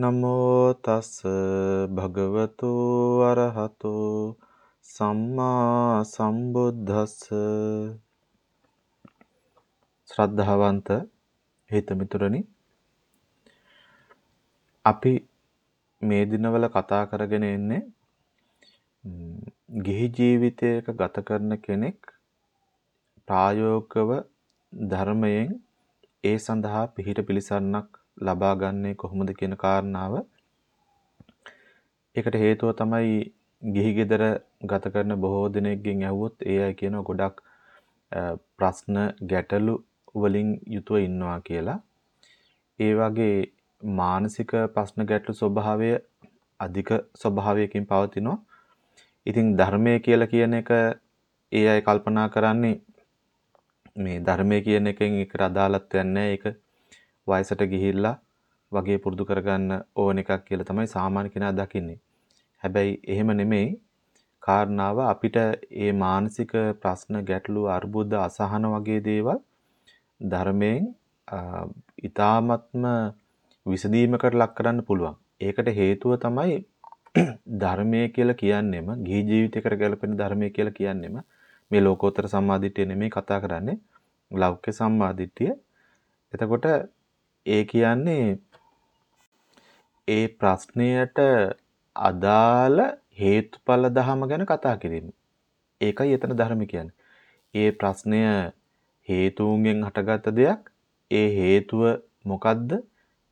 නමෝ තස් භගවතු අරහතෝ සම්මා සම්බුද්දස්ස. ශ්‍රද්ධාවන්ත හිතමිතුරනි අපි මේ දිනවල කතා කරගෙන ඉන්නේ ගිහි ජීවිතයක ගත කරන කෙනෙක් ප්‍රායෝගිකව ධර්මයෙන් ඒ සඳහා පිහිට පිළිසන්නක් ලබා ගන්නේ කොහොමද කියන කාරණාව ඒකට හේතුව තමයි ගිහි ගෙදර ගත කරන බොහෝ දෙනෙක්ගෙන් ඇහුවොත් ඒ අය කියන ගොඩක් ප්‍රශ්න ගැටලු වලින් යුතුව ඉන්නවා කියලා. ඒ වගේ මානසික ප්‍රශ්න ගැටලු ස්වභාවය අධික ස්වභාවයකින් පවතිනවා. ඉතින් ධර්මය කියලා කියන එක ඒ අය කල්පනා කරන්නේ මේ ධර්මය කියන එකෙන් එකට අදාළත්වයක් නැහැ. ඒක වයසට ගිහිල්ලා වගේ පුරුදු කරගන්න ඕන එකක් කියලා තමයි සාමාන්‍ය කෙනා දකින්නේ. හැබැයි එහෙම නෙමෙයි. කාරණාව අපිට මේ මානසික ප්‍රශ්න ගැටලු අර්බුද අසහන වගේ දේවල් ධර්මයෙන් ඊ타ත්ම විසඳීමකට ලක් කරන්න පුළුවන්. ඒකට හේතුව තමයි ධර්මය කියලා කියන්නෙම ගිහි ජීවිතයකට ගැලපෙන ධර්මය කියලා කියන්නෙම මේ ලෝකෝත්තර සම්මාදිට්ඨිය නෙමෙයි කතා කරන්නේ ලෞකික සම්මාදිට්ඨිය. එතකොට ඒ කියන්නේ ඒ ප්‍රශ්නයට අදාළ හේතුඵල ධහම ගැන කතා කිරීම. ඒකයි එතන ධර්ම කියන්නේ. ඒ ප්‍රශ්නය හේතුන්ගෙන් හටගත්ත දෙයක්. ඒ හේතුව මොකද්ද?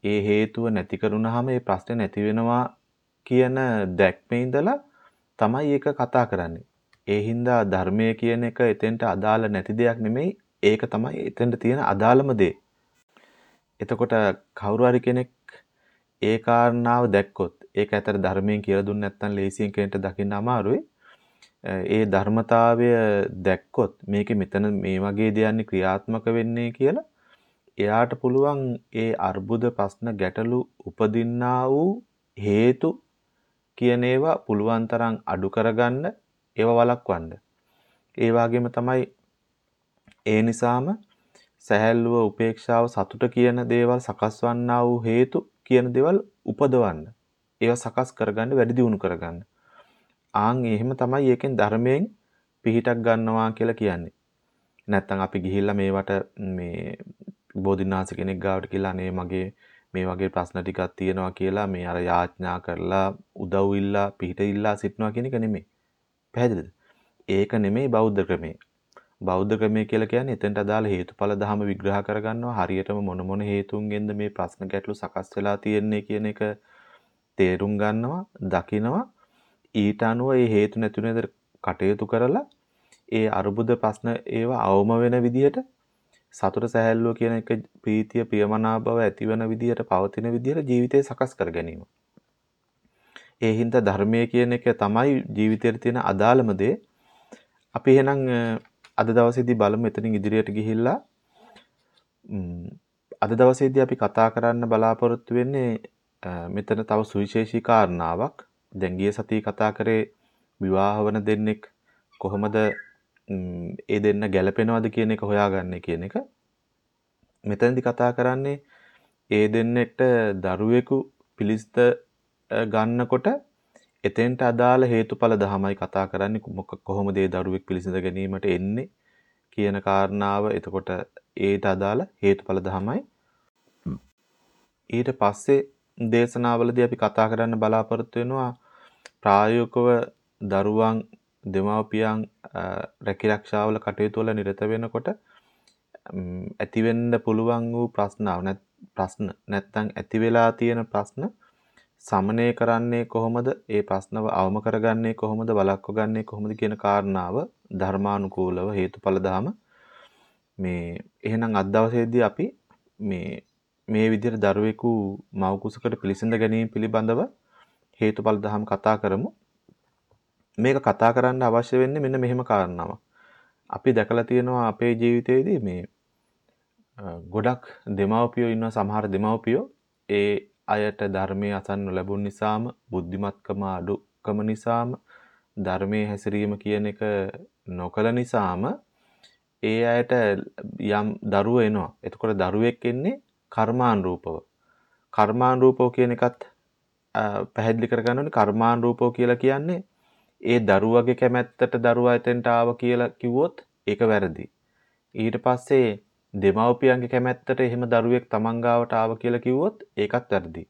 ඒ හේතුව නැති කරුණාම ඒ ප්‍රශ්නේ නැති වෙනවා කියන දැක්මේ ඉඳලා තමයි ඒක කතා කරන්නේ. ඒ හින්දා ධර්මය කියන එක එතෙන්ට අදාළ නැති දෙයක් නෙමෙයි. ඒක තමයි එතෙන්ට තියෙන අදාළම දේ. එතකොට කවුරු හරි කෙනෙක් ඒ කාරණාව දැක්කොත් ඒක ඇතර ධර්මයෙන් කියලා දුන්නේ නැත්නම් ලේසියෙන් කෙනෙක්ට දකින්න අමාරුයි. ඒ ධර්මතාවය දැක්කොත් මේකේ මෙතන මේ වගේ දෙයක් ක්‍රියාත්මක වෙන්නේ කියලා එයාට පුළුවන් ඒ අර්බුද ප්‍රශ්න ගැටලු උපදින්නා වූ හේතු කියන ඒවා පුළුවන් තරම් අඩු කරගන්න ඒවා වළක්වන්න. ඒ වගේම තමයි ඒ නිසාම සැහැල්ලුව උපේක්ෂාව සතුට කියන දේවල් සකස් වන්නා වූ හේතු කියන දේවල් උපදවන්න. ඒවා සකස් කරගන්න වැඩි දියුණු කරගන්න. ආන් එහෙම තමයි ඒකෙන් ධර්මයෙන් පිහිටක් ගන්නවා කියලා කියන්නේ. නැත්තම් අපි ගිහිල්ලා මේවට මේ බෝධිනාථ කෙනෙක් ගාවට කියලා අනේ මගේ මේ වගේ ප්‍රශ්න ටිකක් තියෙනවා කියලා මේ අර යාඥා කරලා උදව් ඉල්ලා පිහිට ඉල්ලා සිටනවා කියන එක නෙමෙයි. පැහැදිලිද? ඒක නෙමෙයි බෞද්ධ ක්‍රමය. බෞද්ධ ක්‍රමය කියලා කියන්නේ එතෙන්ට අදාළ හේතුඵල ධම විග්‍රහ කරගන්නවා හරියටම මොන මොන හේතුන්ගෙන්ද මේ ප්‍රශ්න ගැටලු සකස් වෙලා තියෙන්නේ කියන එක තේරුම් ගන්නවා දකිනවා ඊට අනුව ඒ හේතු නැතුනේද කටයුතු කරලා ඒ අරුබුද ප්‍රශ්න ඒවා අවම වෙන විදිහට සතුට සැහැල්ලුව කියන එක ප්‍රීතිය ප්‍රියමනාප බව ඇතිවන විදිහට පවතින විදිහට ජීවිතය සකස් කර ගැනීම. ඒ හින්දා ධර්මය කියන එක තමයි ජීවිතේට තියෙන අදාළම දේ. අපි එහෙනම් අද දවසේදී බලමු එතනින් ඉදිරියට ගිහිල්ලා අද දවසේදී අපි කතා කරන්න බලාපොරොත්තු වෙන්නේ මෙතන තව සුවිශේෂී කාරණාවක්. දැන් ගිය සතියේ කතා කරේ විවාහ වන දෙන්නෙක් කොහොමද ඒ දෙන්න ගැළපෙනවද කියන එක හොයාගන්නේ කියන එක. මෙතනදී කතා කරන්නේ ඒ දෙන්නෙක්ට දරුවෙකු පිළිස්ත ගන්නකොට එතෙන්ට අදාළ හේතුඵල ධමයි කතා කරන්නේ. කොහොමද ඒ දරුවෙක් පිළිසිඳ ගැනීමට එන්නේ කියන කාරණාව. එතකොට ඒට අදාළ හේතුඵල ධමයි ඊට පස්සේ දේශනාවලදී අපි කතා කරන්න බලාපොරොත්තු වෙනවා ප්‍රායෝගිකව දරුවන් දෙමව්පියන් රැකිරක්ෂාවල කටයුතු වල නිරත වෙනකොට ඇතිවෙන්න පුළුවන් වූ ප්‍රශ්නාව නැත් ප්‍රශ්න නැත්තම් ඇති වෙලා තියෙන ප්‍රශ්න සමනය කරන්නේ කොහොමද? ඒ ප්‍රශ්නව අවම කරගන්නේ කොහොමද? වළක්ව ගන්නේ කොහොමද කියන කාරණාව ධර්මානුකූලව හේතුඵල ධම මේ එහෙනම් අද දවසේදී අපි මේ මේ විදිහට දරුවෙකු මව් කුසකට පිළිසඳ ගැනීම පිළිබඳව හේතුඵල ධම් කතා කරමු. මේක කතා කරන්න අවශ්‍ය වෙන්නේ මෙන්න මෙහෙම කාරණාවක්. අපි දැකලා තියෙනවා අපේ ජීවිතයේදී මේ ගොඩක් දෙමව්පියෝ ඉන්න සමහර දෙමව්පියෝ ඒ අයට ධර්මයේ අසන්න ලැබුණ නිසාම බුද්ධිමත්කම අඩුකම නිසාම ධර්මයේ හැසිරීම කියන එක නොකළ නිසාම ඒ අයට යම් දරුවෝ එනවා. එතකොට දරුවෙක් එන්නේ කර්මානුරූපව. කර්මානුරූපව කියන එකත් පැහැදිලි කරගන්න ඕනේ කර්මානුරූපෝ කියලා කියන්නේ ඒ දරුවගේ කැමැත්තට දරුවා එතෙන්ට ආව කියලා කිව්වොත් ඒක වැරදි. ඊට පස්සේ දෙමව්පියන්ගේ කැමැත්තට එහෙම දරුවෙක් තමන් ගාවට ආව කියලා කිව්වොත් ඒකත් වැරදි.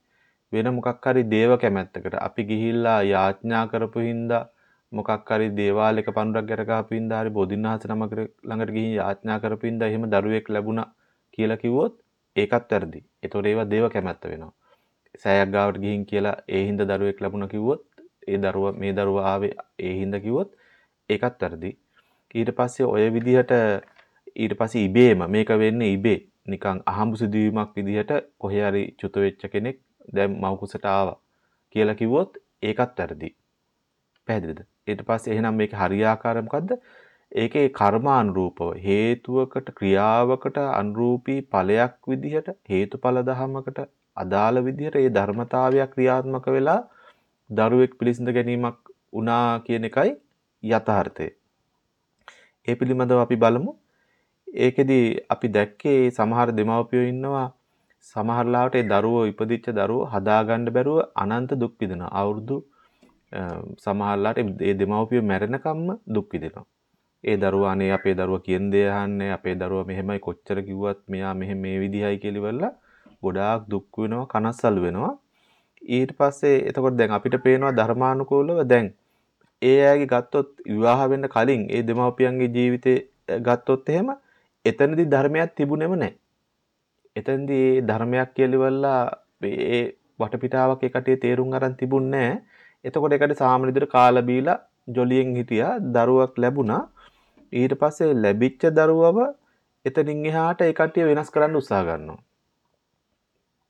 වෙන මොකක් හරි දේව කැමැත්තකට අපි ගිහිල්ලා යාඥා කරපු හින්දා මොකක් හරි දේවාලයක පඳුරක් ගැට ගහපු හින්දා හරි බෝධින්වහන්ස නමකට ළඟට ගිහින් යාඥා කරපු හින්දා එහෙම දරුවෙක් ලැබුණා කියලා කිව්වොත් ඒකත් වැරදි. ඒතකොට ඒවා දේව කැමැත්ත වෙනවා. සෑයක් ගාවට ගිහින් කියලා ඒ හින්දා දරුවෙක් ලැබුණා කිව්වොත් ඒ දරුවා මේ දරුවා ආවේ ඒ හින්දා කිව්වොත් ඒකත් වැරදි. ඊට පස්සේ ඔය විදිහට ඊට පස්සේ ඉබේම මේක වෙන්නේ ඉබේ නිකන් අහඹු සිදුවීමක් විදිහට කොහේ හරි චුත වෙච්ච කෙනෙක් දැන් මව් කුසට ආවා කියලා කිව්වොත් ඒකත් වැරදි. පැහැදිලිද? ඊට පස්සේ එහෙනම් මේක හරියාකාරය මොකද්ද? ඒකේ කර්මානුරූපව හේතුවකට ක්‍රියාවකට අනුරූපී ඵලයක් විදිහට හේතුඵල ධමයකට අදාළ විදිහට ඒ ධර්මතාවයක් ක්‍රියාත්මක වෙලා දරුවෙක් පිළිසිඳ ගැනීමක් වුණා කියන එකයි යථාර්ථය. ඒ පිළිබඳව අපි බලමු. ඒකෙදි අපි දැක්කේ සමහර දෙමව්පියෝ ඉන්නවා සමහරලාවට ඒ දරුවෝ ඉපදිච්ච දරුවෝ හදාගන්න බැරුව අනන්ත දුක් විඳිනවා. අවුරුදු සමහරලාට ඒ දෙමව්පියෝ මැරෙනකම්ම දුක් විඳිනවා. ඒ දරුවා අනේ අපේ දරුවා කියන දේ අහන්නේ අපේ දරුවා මෙහෙමයි කොච්චර කිව්වත් මෙයා මෙහෙම මේ විදිහයි කියලා ගොඩාක් දුක් වෙනවා කනස්සල් වෙනවා ඊට පස්සේ එතකොට දැන් අපිට පේනවා ධර්මානුකූලව දැන් ඒ අයගේ ගත්තොත් විවාහ වෙන්න කලින් ඒ දෙමව්පියන්ගේ ජීවිතේ ගත්තොත් එහෙම එතනදී ධර්මයක් තිබුණෙම නැහැ. එතනදී ඒ ධර්මයක් කියලිවලා ඒ වටපිටාවක් ඒ කටියේ තේරුම් අරන් තිබුණේ නැහැ. එතකොට ඒකට සාමාන්‍ය විදිහට කාලා බීලා ජොලියෙන් හිටියා දරුවක් ලැබුණා. ඊට පස්සේ ලැබිච්ච දරුවව එතනින් එහාට ඒ කට්ටිය වෙනස් කරන්න උත්සාහ ගන්නවා.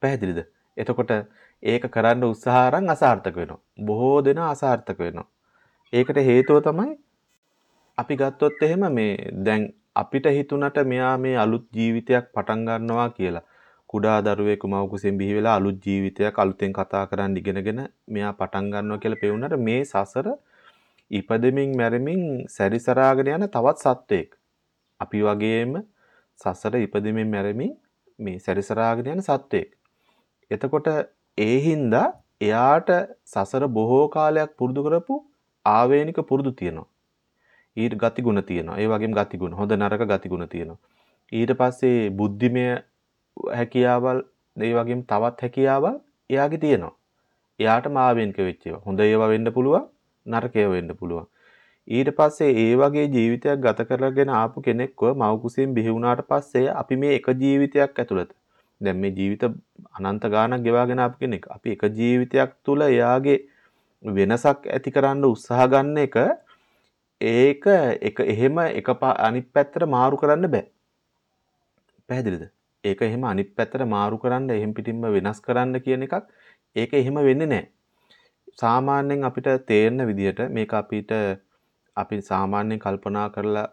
පැහැදිලිද? එතකොට ඒක කරන්න උත්සාහ අරන් අසාර්ථක වෙනවා. බොහෝ දෙනා අසාර්ථක වෙනවා. ඒකට හේතුව තමයි අපි ගත්තොත් එහෙම මේ දැන් අපිට හිතුණට මෙයා මේ අලුත් ජීවිතයක් පටන් ගන්නවා කියලා. කුඩා දරුවෙකු මව කුසෙන් බිහි වෙලා අලුත් ජීවිතයක් අලුතෙන් කතා කරන්න ඉගෙනගෙන මෙයා පටන් ගන්නවා කියලා පෙවුනට මේ සසර ඉපදෙමින් මැරෙමින් සැරිසරාගෙන යන තවත් සත්වයෙක්. අපි වගේම සසර ඉපදෙමින් මැරෙමින් මේ සැරිසරාගෙන යන සත්වයෙක්. එතකොට ඒ හින්දා එයාට සසර බොහෝ කාලයක් පුරුදු කරපු ආවේනික පුරුදු තියෙනවා. ඊට ගතිගුණ තියෙනවා. ඒ වගේම ගතිගුණ හොඳ නරක ගතිගුණ තියෙනවා. ඊට පස්සේ බුද්ධිමය හැකියාවල් ඒ වගේම තවත් හැකියාවල් එයාගේ තියෙනවා. එයාටම ආවේනික වෙච්ච ඒවා. හොඳ ඒවා වෙන්න පුළුවන්, නරක ඒවා වෙන්න පුළුවන්. ඊට පස්සේ ඒ වගේ ජීවිතයක් ගත කරගෙන ආපු කෙනෙක්ව මව් කුසෙන් බිහි වුණාට පස්සේ අපි මේ එක ජීවිතයක් ඇතුළත දැන් මේ ජීවිත අනන්ත ගාණක් ගෙවාගෙන ආපු කෙනෙක්. අපි එක ජීවිතයක් තුල එයාගේ වෙනසක් ඇති කරන්න උත්සාහ ගන්න එක ඒක එක එහෙම එක අනිත් පැත්තට මාරු කරන්න බෑ. පැහැදිලිද? ඒක එහෙම අනිත් පැත්තට මාරු කරන්න එහෙම් පිටින්ම වෙනස් කරන්න කියන එකක් ඒක එහෙම වෙන්නේ නැහැ. සාමාන්‍යයෙන් අපිට තේරෙන විදිහට මේක අපිට අපි සාමාන්‍යයෙන් කල්පනා කරලා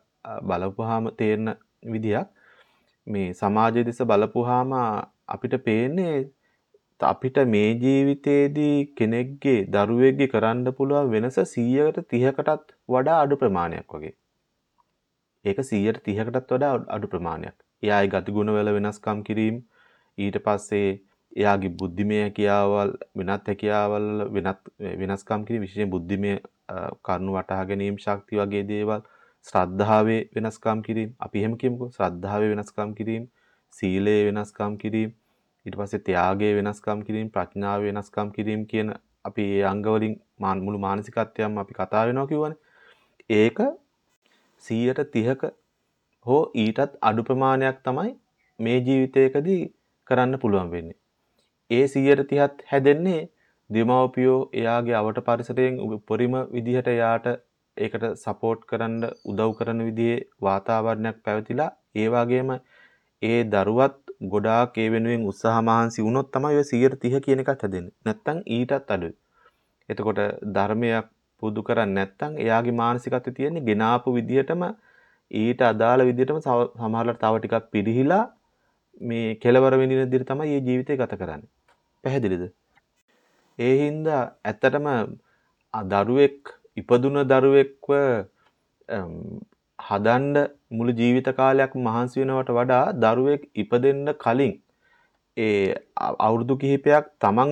බලපුවාම තේරෙන විදියක් මේ සමාජය දෙස බලපුවාම අපිට පේන්නේ අපිට මේ ජීවිතයේදී කෙනෙක්ගේ දරුවෙක්ගේ කරන්න පුළුවන් වෙනස 100කට 30කටත් වඩා අඩු ප්‍රමාණයක් වගේ. ඒක 100ට 30කටත් වඩා අඩු ප්‍රමාණයක්. එයාගේ ගතිගුණ වල වෙනස්කම් කිරීම ඊට පස්සේ එයාගේ බුද්ධිමය හැකියාවල් වෙනත් හැකියාවල් වෙනත් වෙනස්කම් කිරීම විශේෂයෙන් බුද්ධිමය කරුණු වටහා ගැනීම ශක්තිය වගේ දේවල් ශ්‍රද්ධාවේ වෙනස්කම් කිරීම අපි එහෙම කියමුකෝ ශ්‍රද්ධාවේ වෙනස්කම් කිරීම සීලයේ වෙනස්කම් කිරීම ඊට පස්සේ ත්‍යාගයේ වෙනස්කම් කිරීම ප්‍රඥාවේ වෙනස්කම් කිරීම කියන අපි ඒ අංග වලින් මුළු මානසිකත්වයම අපි කතා වෙනවා කියවනේ ඒක 130ක හෝ ඊටත් අඩු ප්‍රමාණයක් තමයි මේ ජීවිතයකදී කරන්න පුළුවන් වෙන්නේ. ඒ 130ත් හැදෙන්නේ දෙමව්පියෝ එයාගේ අවට පරිසරයෙන් උපරිම විදිහට එයාට ඒකට සපෝට් කරන්න උදව් කරන විදිහේ වාතාවරණයක් පැවතිලා ඒ වගේම ඒ දරුවත් ගොඩාක් ඒ වෙනුවෙන් උත්සාහ මහන්සි වුණොත් තමයි ඔය 130 කියන එකත් හැදෙන්නේ. නැත්තම් ඊටත් අඩුයි. එතකොට ධර්මයක් පුදු කරන්නේ නැත්තම් එයාගේ මානසිකත්වය තියෙන්නේ ගෙනාපු විදිහටම ඊට අදාළ විදිහටම සමහරවිට තව ටිකක් පිරිහිලා මේ කෙලවර වෙනින විදිහට තමයි මේ ජීවිතය ගත කරන්නේ. පැහැදිලිද? ඒ හින්දා ඇත්තටම දරුවෙක් ඉපදුන දරුවෙක්ව හදන්න මුළු ජීවිත කාලයක් මහන්සි වෙනවට වඩා දරුවෙක් ඉපදෙන්න කලින් ඒ අවුරුදු කිහිපයක් තමන්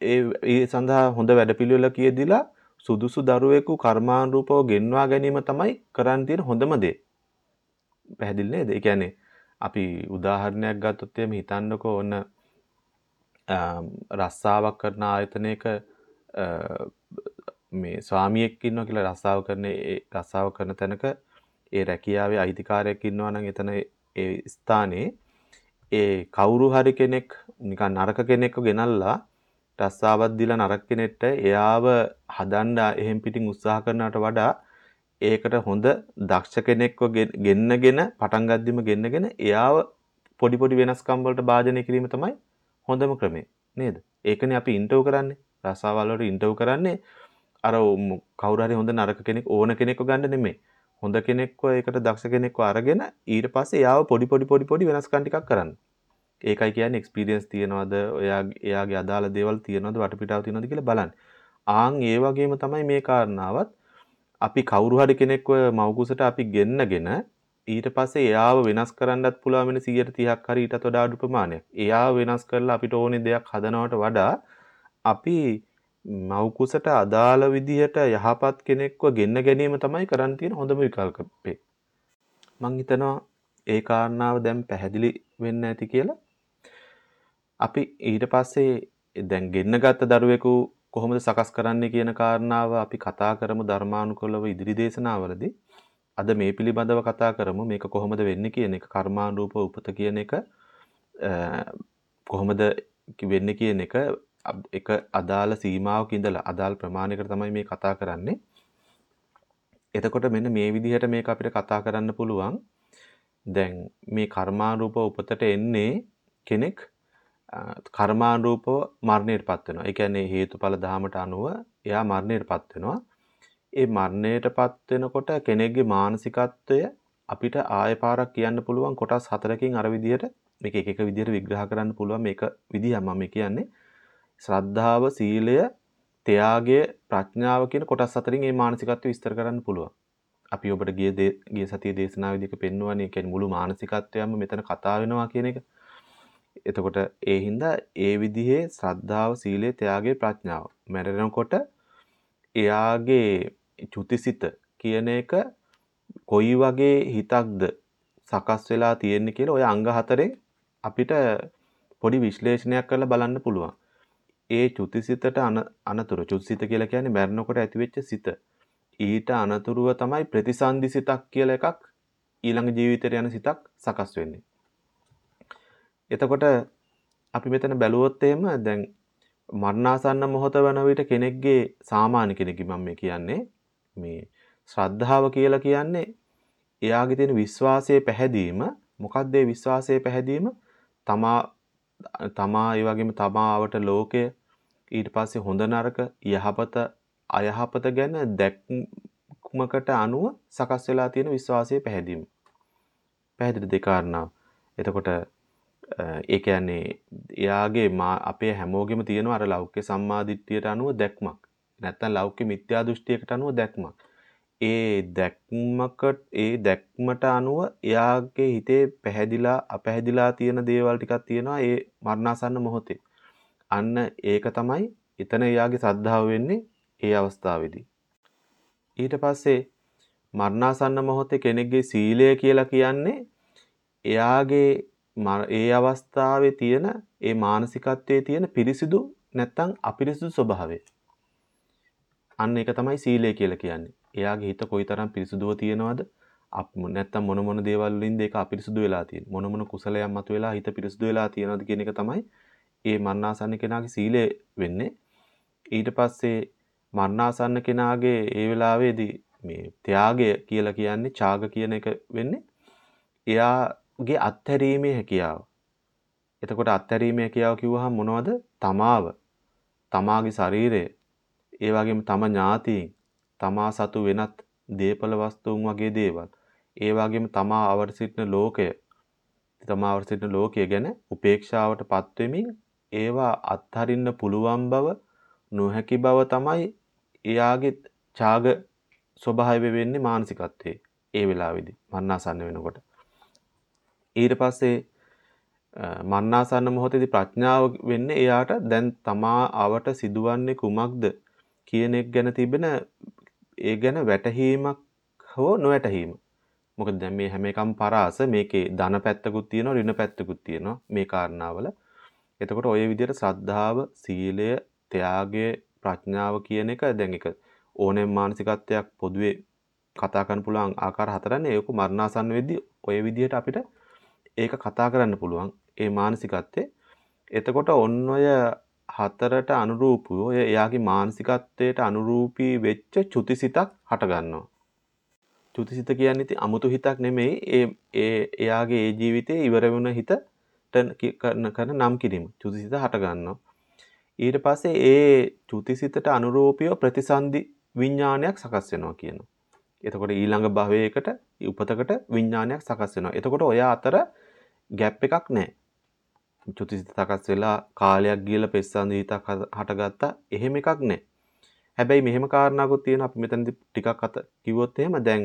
ඒ ඒ සඳහා හොඳ වැඩපිළිවෙල කියදිලා සුදුසු දරුවෙකු කර්මානුරූපව ගෙන්වා ගැනීම තමයි කරන්න තියෙන හොඳම දේ. පැහැදිලි නේද? ඒ කියන්නේ අපි උදාහරණයක් ගත්තොත් එimhe හිතන්නකෝ ඔන්න රස්සාවක් කරන ආයතනයක මේ ස්වාමියෙක් ඉන්නවා කියලා රස්සාව කරන ඒ රස්සාව කරන තැනක ඒ රැකියාවේ අයිතිකාරයෙක් ඉන්නවා නම් එතන ඒ ස්ථානයේ ඒ කවුරු හරි කෙනෙක් නිකන් නරක කෙනෙක්ව ගෙනල්ලා රස්සාවක් දීලා නරක කෙනෙක්ට එයාව හදන්න එහෙම් පිටින් උත්සාහ කරනවට වඩා ඒකට හොඳ දක්ෂ කෙනෙක්ව ගෙන්නගෙන පටන් ගද්දිම ගෙන්නගෙන එයාව පොඩි පොඩි වෙනස්කම් වලට භාජනය කිරීම තමයි හොඳම ක්‍රමය නේද? ඒකනේ අපි ඉන්ටර්ව් කරන්නේ. රස්සාවල් වලට ඉන්ටර්ව් කරන්නේ අර කවුරු හරි හොඳ නරක කෙනෙක් ඕන කෙනෙක්ව ගන්න නෙමෙයි. හොඳ කෙනෙක්ව ඒකට දක්ෂ කෙනෙක්ව අරගෙන ඊට පස්සේ එයාව පොඩි පොඩි පොඩි පොඩි වෙනස්කම් ටිකක් කරන්න. ඒකයි කියන්නේ එක්ස්පීරියන්ස් තියනවද එයාගේ එයාගේ අදාළ දේවල් තියනවද වටපිටාව තියනවද කියලා බලන්න. ආන් ඒ වගේම තමයි මේ කාරණාවත් අපි කවුරු හරි කෙනෙක්ව මව්කුසට අපි ගෙන්නගෙන ඊට පස්සේ එයාව වෙනස් කරන්නත් පුළුවන් වෙන 130ක් හරි ඊටත් වඩා අඩු ප්‍රමාණයක්. එයාව වෙනස් කරලා අපිට ඕනේ දෙයක් හදනවට වඩා අපි මව්කුසට අදාළ විදිහට යහපත් කෙනෙක්ව ගෙන්න ගැනීම තමයි කරන්න තියෙන හොඳම විකල්පේ. මං හිතනවා ඒ කාරණාව දැන් පැහැදිලි වෙන්න ඇති කියලා. අපි ඊට පස්සේ දැන් ගෙන්න ගත්ත දරුවෙකු කොහොමද සකස් කරන්නේ කියන කාරණාව අපි කතා කරමු ධර්මානුකූලව ඉදිරි දේශනාවලදී. අද මේ පිළිබඳව කතා කරමු මේක කොහොමද වෙන්නේ කියන එක කර්මානුරූප උපත කියන එක කොහොමද වෙන්නේ කියන එක එක අදාළ සීමාවක ඉඳලා අදාළ ප්‍රමාණයකට තමයි මේ කතා කරන්නේ. එතකොට මෙන්න මේ විදිහට මේක අපිට කතා කරන්න පුළුවන්. දැන් මේ කර්මානුරූප උපතට එන්නේ කෙනෙක් කර්මානුරූපව මරණයටපත් වෙනවා. ඒ කියන්නේ හේතුඵල ධහමට අනුව එයා මරණයටපත් වෙනවා. ඒ මරණයටපත් වෙනකොට කෙනෙක්ගේ මානසිකත්වය අපිට ආය පාරක් කියන්න පුළුවන් කොටස් හතරකින් අර විදිහට මේක එක එක විදිහට විග්‍රහ කරන්න පුළුවන් මේක විදිහක් මම කියන්නේ. ශ්‍රද්ධාව, සීලය, ත්‍යාගය, ප්‍රඥාව කියන කොටස් හතරින් මේ මානසිකත්වය විස්තර කරන්න පුළුවන්. අපි ඔබට ගිය ගිය සතියේ දේශනාවේදී ඒක පෙන්වන්නේ කියන්නේ මුළු මානසිකත්වයම මෙතන කතා වෙනවා කියන එක. එතකොට ඒ හින්දා ඒ විදිහේ ශ්‍රද්ධාව, සීලය, ත්‍යාගය, ප්‍රඥාව මැරෙනකොට එයාගේ චුතිසිත කියන එක කොයි වගේ හිතක්ද සකස් වෙලා තියෙන්නේ කියලා ওই අංග හතරෙන් අපිට පොඩි විශ්ලේෂණයක් කරලා බලන්න පුළුවන්. ඒ චුතිසිතට අනතුරු චුතිසිත කියලා කියන්නේ මැරෙනකොට ඇතිවෙච්ච සිත. ඊට අනතුරුව තමයි ප්‍රතිසන්දි සිතක් කියලා එකක් ඊළඟ ජීවිතයට යන සිතක් සකස් වෙන්නේ. එතකොට අපි මෙතන බැලුවොත් එහෙම දැන් මරණාසන්න මොහොත වන විට කෙනෙක්ගේ සාමාන්‍ය කෙනෙක්ගේ මම මේ කියන්නේ මේ ශ්‍රද්ධාව කියලා කියන්නේ එයාගේ තියෙන විශ්වාසයේ පැහැදීම මොකක්ද ඒ විශ්වාසයේ පැහැදීම තමා තමා ඒ වගේම තමාවට ලෝකය ඊට පස්සේ හොඳ නරක යහපත අයහපත ගැන දැක්මකට අනුව සකස් වෙලා තියෙන විශ්වාසයේ පැහැදීම. පැහැදිලි දෙකාරණා. එතකොට ඒ කියන්නේ එයාගේ අපේ හැමෝගෙම තියෙන අර ලෞකික සම්මාදිට්ඨියට අනුව දැක්මක්. නැත්තම් ලෞකික මිත්‍යා දෘෂ්ටියකට අනුව දැක්මක්. ඒ දැක්මකට ඒ දැක්මට අනුව එයාගේ හිතේ පැහැදිලා අපැහැදිලා තියෙන දේවල් ටිකක් තියෙනවා ඒ මරණාසන්න මොහොතේ. අන්න ඒක තමයි එතන එයාගේ සද්ධාව වෙන්නේ ඒ අවස්ථාවේදී. ඊට පස්සේ මරණාසන්න මොහොතේ කෙනෙක්ගේ සීලය කියලා කියන්නේ එයාගේ ඒ අවස්ථාවේ තියෙන ඒ මානසිකත්වයේ තියෙන පිරිසිදු නැත්තම් අපිරිසිදු ස්වභාවය. අන්න ඒක තමයි සීලය කියලා කියන්නේ. එයාගේ හිත කොයිතරම් පිරිසුදුව තියෙනවද? නැත්තම් මොන මොන දේවල් වලින්ද ඒක අපිරිසුදු වෙලා තියෙන්නේ? මොන මොන කුසලයන් මතුවලා හිත පිරිසුදු වෙලා තියෙනවද කියන එක තමයි ඒ මරණාසන්න කෙනාගේ සීලය වෙන්නේ. ඊට පස්සේ මරණාසන්න කෙනාගේ ඒ වෙලාවේදී මේ ත්‍යාගය කියලා කියන්නේ ඡාග කියන එක වෙන්නේ. එයාගේ අත්හැරීමේ හැකියාව. එතකොට අත්හැරීමේ හැකියාව කිව්වහම මොනවද? තමාව. තමාගේ ශරීරය. ඒ වගේම තම ඥාතීන්. තමා සතු වෙනත් දේපල වස්තුන් වගේ දේවල්. ඒ වගේම තමා අවර සිටින ලෝකය තමා අවර සිටින ලෝකය ගැන උපේක්ෂාවට පත්වෙමින් ඒවා අත්හරින්න පුළුවන් බව නොහැකි බව තමයි එයාගේ ඡාග ස්වභාවය වෙන්නේ මානසිකත්වයේ ඒ වෙලාවේදී මරණාසන්න වෙනකොට ඊට පස්සේ මන්නාසන්න මොහොතේදී ප්‍රඥාව වෙන්නේ එයාට දැන් තමා අවට සිදුවන්නේ කුමක්ද කියන එක ගැන තිබෙන ඒ ගැන වැටහීමක් හෝ නොවැටහීම. මොකද දැන් මේ හැම එකම පරාස මේකේ ධන පැත්තකුත් තියෙනවා ඍණ පැත්තකුත් තියෙනවා මේ කාරණාවල. එතකොට ওই විදිහට ශ්‍රද්ධාව, සීලය, ත්‍යාගය, ප්‍රඥාව කියන එක දැන් එක ඕනෑම මානසිකත්වයක් පොදුවේ කතා කරන්න පුළුවන් ආකාර හතරනේ ඒක මරණාසන්න වෙද්දී ওই විදිහට අපිට ඒක කතා කරන්න පුළුවන් ඒ මානසිකත්වයේ එතකොට ඔන්න ඔය හතරට අනුරූපව ඔය එයාගේ මානසිකත්වයට අනුරූපී වෙච්ච චුතිසිතක් හට ගන්නවා. චුතිසිත කියන්නේ ඉතින් අමුතු හිතක් නෙමෙයි ඒ ඒ එයාගේ ඒ ජීවිතේ ඉවර වුණ හිතට කරන කරන නම් කිරීම. චුතිසිත හට ගන්නවා. ඊට පස්සේ ඒ චුතිසිතට අනුරූපීව ප්‍රතිසන්දි විඥානයක් සකස් වෙනවා කියනවා. එතකොට ඊළඟ භවයකට උපතකට විඥානයක් සකස් වෙනවා. එතකොට ඔය අතර ගැප් එකක් නැහැ. චුතිසිත සකස් වෙලා කාලයක් ගිහලා පෙස්සන්දි හිතක් හටගත්තා. එහෙම එකක් නැහැ. හැබැයි මෙහෙම කාරණාවකුත් තියෙනවා අපි මෙතනදි ටිකක් අත කිව්වොත් එහෙම දැන්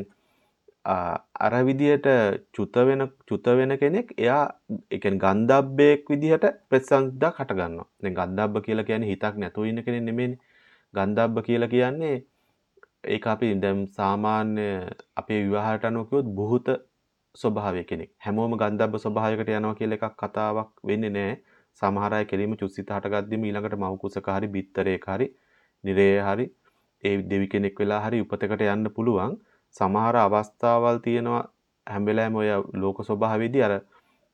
අර විදියට චුත වෙන චුත වෙන කෙනෙක් එයා ඒ කියන්නේ ගන්ධබ්බේක් විදිහට ප්‍රතිසන්දක් හට ගන්නවා. දැන් ගන්ධබ්බ කියලා කියන්නේ හිතක් නැතුව ඉන්න කෙනෙක් නෙමෙයිනේ. ගන්ධබ්බ කියලා කියන්නේ ඒක අපි දැන් සාමාන්‍ය අපේ විවාහයට අනුව කිව්වොත් බුහත ස්වභාවය කෙනෙක්. හැමෝම ගන්ධබ්බ ස්වභාවයකට යනවා කියලා එකක් කතාවක් වෙන්නේ නැහැ. සමහර අය කෙලින්ම චුස්සිත හටගද්දිම ඊළඟට මව් කුසක හරි බිත්තරයක හරි නිරේ හරි ඒ දෙවි කෙනෙක් වෙලා හරි උපතකට යන්න පුළුවන්. සමහර අවස්ථාවල් තියෙනවා හැම වෙලාවෙම ඔය ලෝක ස්වභාවයේදී අර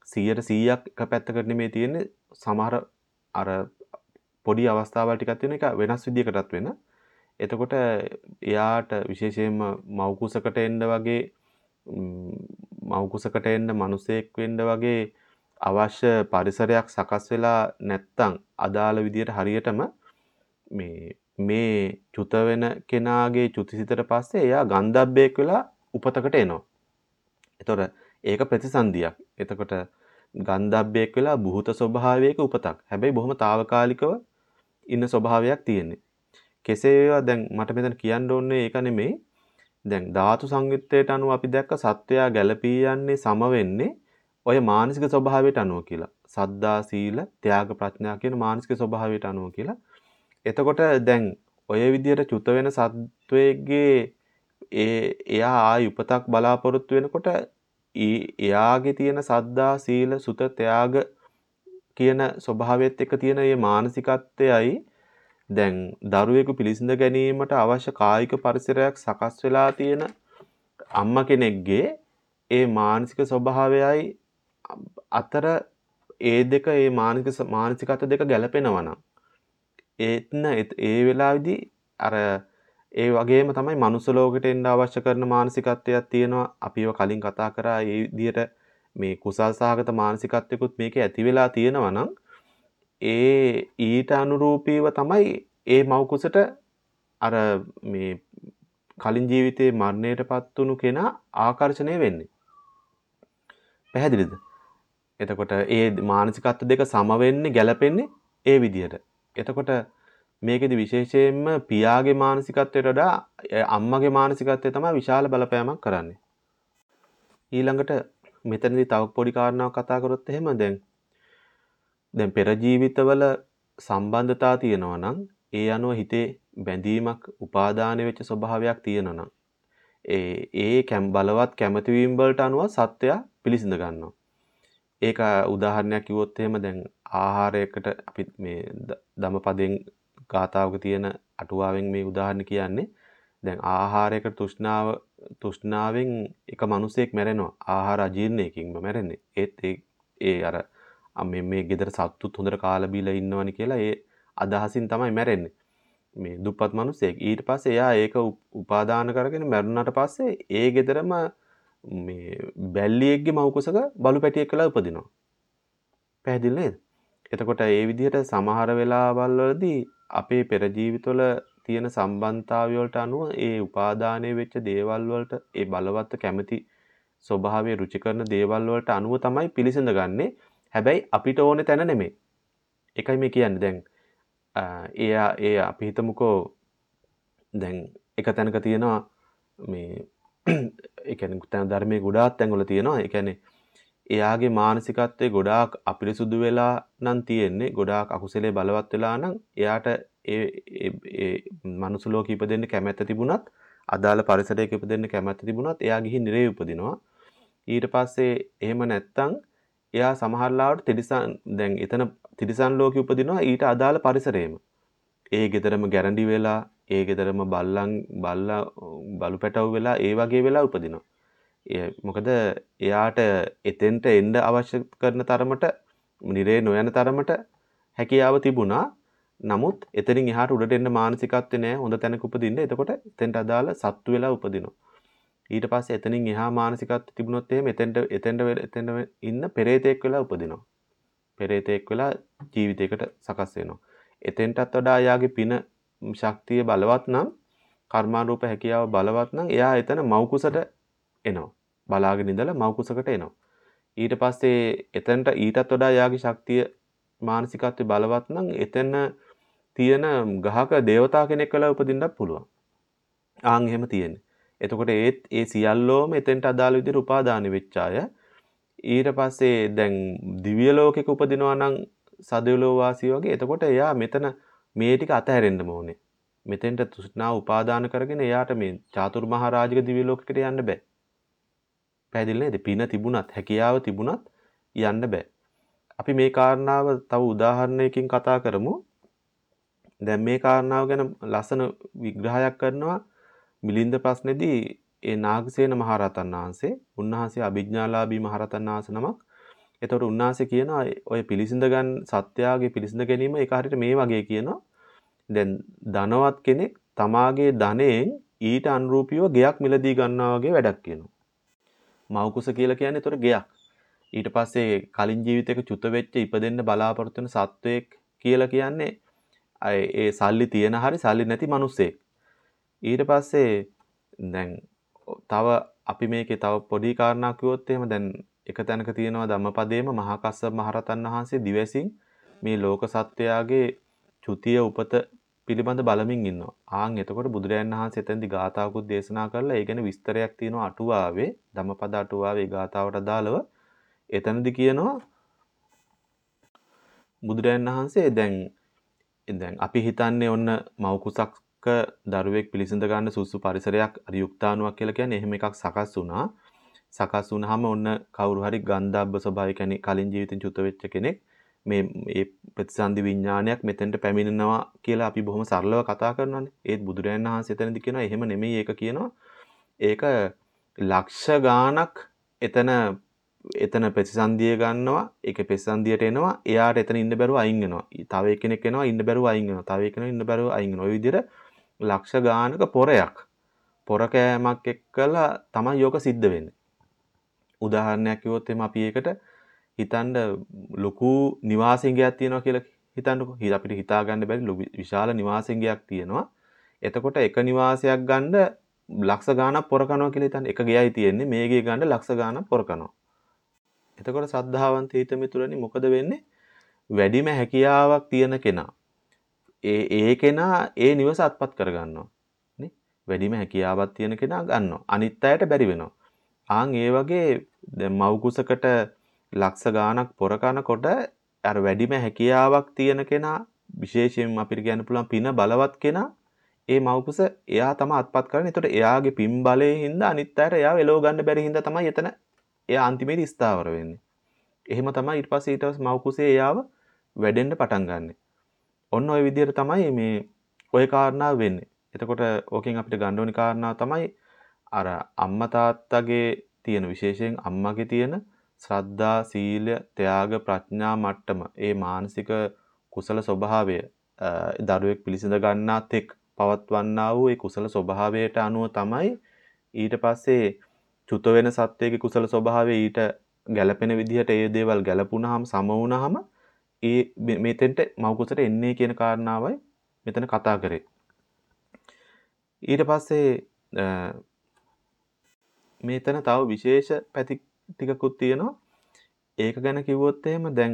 100ට 100ක් එක පැත්තකට නෙමෙයි තියෙන්නේ සමහර අර පොඩි අවස්ථාවල් ටිකක් තියෙන එක වෙනස් විදියකටත් වෙන. එතකොට එයාට විශේෂයෙන්ම මව් කුසකට එන්න වගේ මව්කුසකට එන්න මිනිසෙක් වෙන්න වගේ අවශ්‍ය පරිසරයක් සකස් වෙලා නැත්තම් අදාළ විදියට හරියටම මේ මේ චුත වෙන කෙනාගේ චුතිසිතට පස්සේ එයා ගන්ධබ්බයෙක් වෙලා උපතකට එනවා. එතකොට ඒක ප්‍රතිසන්දියක්. එතකොට ගන්ධබ්බයෙක් වෙලා බුහත ස්වභාවයක උපතක්. හැබැයි බොහොම తాවකාලිකව ඉන්න ස්වභාවයක් තියෙන්නේ. කෙසේ වේවා දැන් මට මෙතන කියන්න ඕනේ ඒක නෙමෙයි. දැන් ධාතු සංයුත්තයට අනුව අපි දැක්ක සත්වයා ගැළපී යන්නේ සම වෙන්නේ ඔය මානසික ස්වභාවයට අනුව කියලා. සද්දා සීල ත්‍යාග ප්‍රඥා කියන මානසික ස්වභාවයට අනුව කියලා. එතකොට දැන් ඔය විදිහට චුත වෙන සත්වයේගේ ඒ එයා ආයි උපතක් බලාපොරොත්තු වෙනකොට එයාගේ තියෙන සද්දා සීල සුත ත්‍යාග කියන ස්වභාවයත් එක්ක තියෙන මේ මානසිකත්වයයි දැන් දරුවෙකු පිළිසිඳ ගැනීමට අවශ්‍ය කායික පරිසරයක් සකස් වෙලා තියෙන අම්මා කෙනෙක්ගේ ඒ මානසික ස්වභාවයයි අතර ඒ දෙක ඒ මානසික මානසිකත්ව දෙක ගැලපෙනවා නම් ඒත්න ඒ වෙලාවේදී අර ඒ වගේම තමයි මනුස්ස ලෝකෙට එන්න අවශ්‍ය කරන මානසිකත්වයක් තියෙනවා. අපිව කලින් කතා කරා. ඒ විදිහට මේ කුසල් සහගත මානසිකත්වයකුත් මේකේ ඇති වෙලා තියෙනවා නම් ඒ ඊට අනුරූපීව තමයි ඒ මව්කුසට අර මේ කලින් ජීවිතේ මරණයට පත්වුණු කෙනා ආකර්ෂණය වෙන්නේ. පැහැදිලිද? එතකොට ඒ මානසිකත්ව දෙක සම වෙන්නේ ගැලපෙන්නේ ඒ විදිහට. එතකොට මේකෙදි විශේෂයෙන්ම පියාගේ මානසිකත්වයට වඩා අම්මගේ මානසිකත්වය තමයි විශාල බලපෑමක් කරන්නේ. ඊළඟට මෙතනදී තව පොඩි කාරණාවක් කතා කරොත් එහෙම දැන් දැන් පෙර ජීවිතවල සම්බන්ධතා තියෙනවා නම් ඒ අනුව හිතේ බැඳීමක් උපාදානය වෙච්ච ස්වභාවයක් තියෙනවා නම් ඒ ඒ කැම් බලවත් කැමැතිවීම් වලට අනුව සත්‍යය පිළිසිඳ ගන්නවා. ඒක උදාහරණයක් කිව්වොත් එහෙම දැන් ආහාරයකට අපි මේ ධමපදයෙන් ගාතාවක තියෙන අටුවාවෙන් මේ උදාහරණ කියන්නේ දැන් ආහාරයකට තෘෂ්ණාව තෘෂ්ණාවෙන් එක මිනිසෙක් මැරෙනවා ආහාර අජීර්ණයකින්ම මැරෙන්නේ ඒත් ඒ අර මේ මේ ගෙදර සත්තුත් හොඳට කාලා බීලා ඉන්නවනි කියලා ඒ අදහසින් තමයි මැරෙන්නේ. මේ දුප්පත් මිනිස්සෙක්. ඊට පස්සේ එයා ඒක උපාදාන කරගෙන මැරුණාට පස්සේ ඒ ගෙදරම මේ බැල්ලියෙක්ගේ මව්කුසක බලු පැටියෙක් වෙලා උපදිනවා. පැහැදිලි නේද? එතකොට ඒ විදිහට සමහර වෙලාවල් වලදී අපේ පෙර ජීවිතවල තියෙන සම්බන්ධතාවය වලට අනුව ඒ උපාදානය වෙච්ච දේවල් වලට ඒ බලවත් කැමැති ස්වභාවය රුචි කරන දේවල් වලට අනුව තමයි පිළිසඳ ගන්නේ. හැබැයි අපිට ඕන තැන නෙමේ. එකයි මේ කියන්නේ දැන් එයා ඒ අපි හිතමුකෝ දැන් එක තැනක තියෙනවා මේ ඒ කියන්නේ තැන ධර්මයේ ගොඩාක් තැන්වල තියෙනවා. ඒ කියන්නේ එයාගේ මානසිකත්වයේ ගොඩාක් අපිරිසුදු වෙලා නම් තියෙන්නේ ගොඩාක් අකුසලයේ බලවත් වෙලා නම් එයාට ඒ ඒ මනුස්ස ලෝකෙ ඉපදෙන්න කැමැත්ත තිබුණත් අදාළ පරිසරයක ඉපදෙන්න කැමැත්ත තිබුණත් එයා ගිහින් නිරේ උපදිනවා ඊට පස්සේ එහෙම නැත්තම් එයා සමහර ලාවට තිරිසන් දැන් එතන තිරිසන් ලෝකෙ උපදිනවා ඊට අදාළ පරිසරයේම ඒ ගෙදරම ගැරන්ඩි වෙලා ඒ ගෙදරම බල්ලන් බල්ලා බලු පැටව් වෙලා ඒ වගේ වෙලා උපදිනවා මොකද එයාට එතෙන්ට එන්න අවශ්‍ය කරන තරමට නිරේ නොයන තරමට හැකියාව තිබුණා. නමුත් එතනින් එහාට උඩට එන්න මානසිකත්වේ නෑ හොඳ තැනක උපදින්න. එතකොට එතෙන්ට අදාළ සත්තු වෙලා උපදිනවා. ඊට පස්සේ එතනින් එහා මානසිකත්ව තිබුණොත් එහෙම එතෙන්ට එතෙන්ට එතෙන්ට ඉන්න පෙරේතෙක් වෙලා උපදිනවා. පෙරේතෙක් වෙලා ජීවිතයකට සකස් වෙනවා. එතෙන්ටත් වඩා එයාගේ පින ශක්තිය බලවත් නම් කර්මාරූප හැකියාව බලවත් නම් එයා එතන මෞකුසට එනවා. බලාගෙන ඉඳලා මව් කුසකට එනවා. ඊට පස්සේ එතනට ඊටත් වඩා යාගේ ශක්තිය මානසිකත්වය බලවත් නම් එතන තියෙන ගහක దేవතා කෙනෙක් වෙලා උපදින්නත් පුළුවන්. ආන් එහෙම තියෙන්නේ. එතකොට ඒත් ඒ සියල්ලෝම එතෙන්ට අදාළ විදිහට උපාදාන වෙච්ච අය ඊට පස්සේ දැන් දිව්‍ය ලෝකෙක උපදිනවා නම් සදෙව්ලෝ වාසී වගේ එතකොට එයා මෙතන මේ ටික අතහැරෙන්න ඕනේ. මෙතෙන්ට තෘෂ්ණාව උපාදාන කරගෙන එයාට මේ චාතුරු මහරජික දිව්‍ය ලෝකෙකට යන්න බෑ. පැහැදිලි නේද? පින තිබුණත් හැකියාව තිබුණත් යන්න බෑ. අපි මේ කාරණාව තව උදාහරණයකින් කතා කරමු. දැන් මේ කාරණාව ගැන ලස්සන විග්‍රහයක් කරනවා මිලින්ද ප්‍රශ්නේදී ඒ නාගසේන මහරහතන් වහන්සේ උන්වහන්සේ අභිඥාලාභී මහරහතන් වහන්සේ නමක්. එතකොට උන්වහන්සේ කියනවා ඔය පිළිසිඳ ගන්න සත්‍යාගේ පිළිසිඳ ගැනීම ඒක හරියට මේ වගේ කියනවා. දැන් ධනවත් කෙනෙක් තමාගේ ධනයෙන් ඊට අනුරූපීව ගෙයක් මිලදී ගන්නවා වගේ වැඩක් කියනවා. මව්කුස කියලා කියන්නේ ඒතර ගෙයක්. ඊට පස්සේ කලින් ජීවිතයක චුත වෙච්ච ඉපදෙන්න බලාපොරොත්තු වෙන සත්වයක් කියලා කියන්නේ ඒ සල්ලි තියෙන හරි සල්ලි නැති මිනිස්සෙක්. ඊට පස්සේ දැන් තව අපි මේකේ තව පොඩි කාරණාවක් කිව්වොත් එහෙම දැන් එක තැනක තියෙනවා ධම්මපදයේම මහා කස්සප මහරතන් වහන්සේ දිවසින් මේ ලෝක සත්වයාගේ චුතිය උපත පිළිබඳ බලමින් ඉන්නවා. ආන් එතකොට බුදුරජාණන් වහන්සේ එතෙන්දි ගාථාවකුත් දේශනා කරලා ඒ ගැන විස්තරයක් තියෙනවා අටුවාවේ ධම්මපද අටුවාවේ ගාථාවට අදාළව එතනදි කියනවා බුදුරජාණන් වහන්සේ දැන් දැන් අපි හිතන්නේ ඔන්න මව් කුසක්ක දරුවෙක් පිළිසඳ ගන්න සුසු පරිසරයක් අරියුක්තානුවක් කියලා කියන්නේ එහෙම එකක් සකස් වුණා. සකස් වුණාම ඔන්න කවුරු හරි ගන්ධබ්බ ස්වභාවය කියන්නේ කලින් ජීවිතෙන් චුත වෙච්ච කෙනෙක් මේ මේ ප්‍රතිසන්දි විඥානයක් මෙතෙන්ට පැමිණෙනවා කියලා අපි බොහොම සරලව කතා කරනවානේ. ඒත් බුදුරජාණන් වහන්සේ එතනදි කියනවා එහෙම නෙමෙයි ඒක කියනවා. ඒක ලක්ෂ ගාණක් එතන එතන ප්‍රතිසන්දිය ගන්නවා. ඒක ප්‍රතිසන්දියට එනවා. එයාට එතන ඉන්න බැරුව අයින් වෙනවා. තව එක්කෙනෙක් එනවා ඉන්න බැරුව අයින් වෙනවා. තව එක්කෙනෙක් ඉන්න බැරුව අයින් වෙනවා. ওই විදිහට ලක්ෂ ගාණක පොරයක් පොර කෑමක් එක්කලා තමයි යෝග සිද්ධ වෙන්නේ. උදාහරණයක් කිව්වොත් එහම අපි ඒකට හිතන්න ලොකු නිවාසිංගයක් තියෙනවා කියලා හිතන්නකෝ. අපිට හිතා ගන්න බැරි විශාල නිවාසිංගයක් තියෙනවා. එතකොට එක නිවාසයක් ගන්න ලක්ෂ ගාණක් පොර කනවා කියලා හිතන්න. එක ගෙයයි තියෙන්නේ. මේ ගේ ගන්න ලක්ෂ ගාණක් පොර කනවා. එතකොට සද්ධාවන්ත හිත මිතුරනි මොකද වෙන්නේ? වැඩිම හැකියාවක් තියෙන කෙනා ඒ ඒ කෙනා ඒ නිවස අත්පත් කරගන්නවා. නේ? වැඩිම හැකියාවක් තියෙන කෙනා ගන්නවා. අනිත් අයට බැරි වෙනවා. ආන් ඒ වගේ දැන් මව් කුසකට ලක්ෂ ගාණක් පොර කනකොට අර වැඩිම හැකියාවක් තියෙන කෙනා විශේෂයෙන් අපිට කියන්න පුළුවන් පින බලවත් කෙනා ඒ මව්කුස එයා තමයි අත්පත් කරන්නේ. ඒතකොට එයාගේ පින් බලයෙන් හින්දා අනිත් අයට එයාව එලව ගන්න බැරි හින්දා තමයි එතන එයා අන්තිමේදී ස්ථාවර වෙන්නේ. එහෙම තමයි ඊට පස්සේ ඊට පස්සේ මව්කුසේ එයාව වැඩෙන්න පටන් ගන්නෙ. ඔන්න ඔය විදිහට තමයි මේ ඔය කාරණා වෙන්නේ. එතකොට ඕකෙන් අපිට ගන්න ඕනි කාරණා තමයි අර අම්මා තාත්තගේ තියෙන විශේෂයෙන් අම්මාගේ තියෙන ශ්‍රද්ධා, සීලය, ත්‍යාග, ප්‍රඥා මට්ටම, ඒ මානසික කුසල ස්වභාවය දරුවෙක් පිළිසඳ ගන්නා තෙක් පවත්වන්නා වූ ඒ කුසල ස්වභාවයට අනුව තමයි ඊට පස්සේ චුත වෙන සත්වයේ කුසල ස්වභාවය ඊට ගැළපෙන විදිහට ඒ දේවල් ගැළපුණාම සම වුණාම ඒ මෙතෙන්ට මව් කුසට එන්නේ කියන කාරණාවයි මෙතන කතා කරේ. ඊට පස්සේ මෙතන තව විශේෂ පැති ටිකකුත් තියෙනවා. ඒක ගැන කිව්වොත් එහෙම දැන්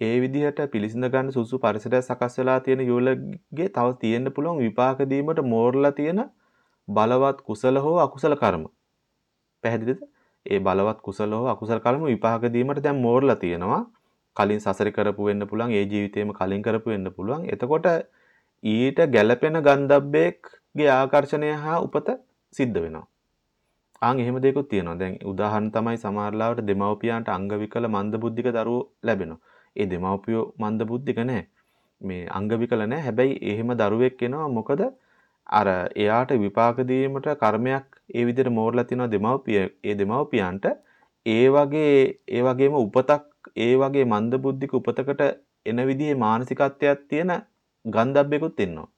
ඒ විදිහට පිළිසිඳ ගන්න සුසු පරිසරය සකස් වෙලා තියෙන යුවලගේ තව තියෙන්න පුළුවන් විපාක දීමට මෝරලා තියෙන බලවත් කුසල හෝ අකුසල කර්ම. පැහැදිලිද? ඒ බලවත් කුසල හෝ අකුසල කර්ම විපාක දීමට දැන් මෝරලා තියෙනවා. කලින් සසර කරපු වෙන්න පුළුවන්, ඒ ජීවිතේම කලින් කරපු වෙන්න පුළුවන්. එතකොට ඊට ගැළපෙන ගන්ධබ්බේක්ගේ ආකර්ෂණය හා උපත සිද්ධ වෙනවා. ආන් එහෙම දෙයක්ත් තියෙනවා. දැන් උදාහරණ තමයි සමහරලාවට දෙමව්පියන්ට අංග විකල මන්දබුද්ධික දරුවෝ ලැබෙනවා. ඒ දෙමව්පියෝ මන්දබුද්ධික නැහැ. මේ අංග විකල නැහැ. හැබැයි එහෙම දරුවෙක් එනවා මොකද අර එයාට විපාක දීමට කර්මයක් ඒ විදිහට මෝරලා තියෙනවා දෙමව්පිය ඒ දෙමව්පියන්ට ඒ වගේ ඒ වගේම උපතක් ඒ වගේ මන්දබුද්ධික උපතකට එන විදිහේ මානසිකත්වයක් තියෙන ගන්ධබ්බෙකුත් ඉන්නවා.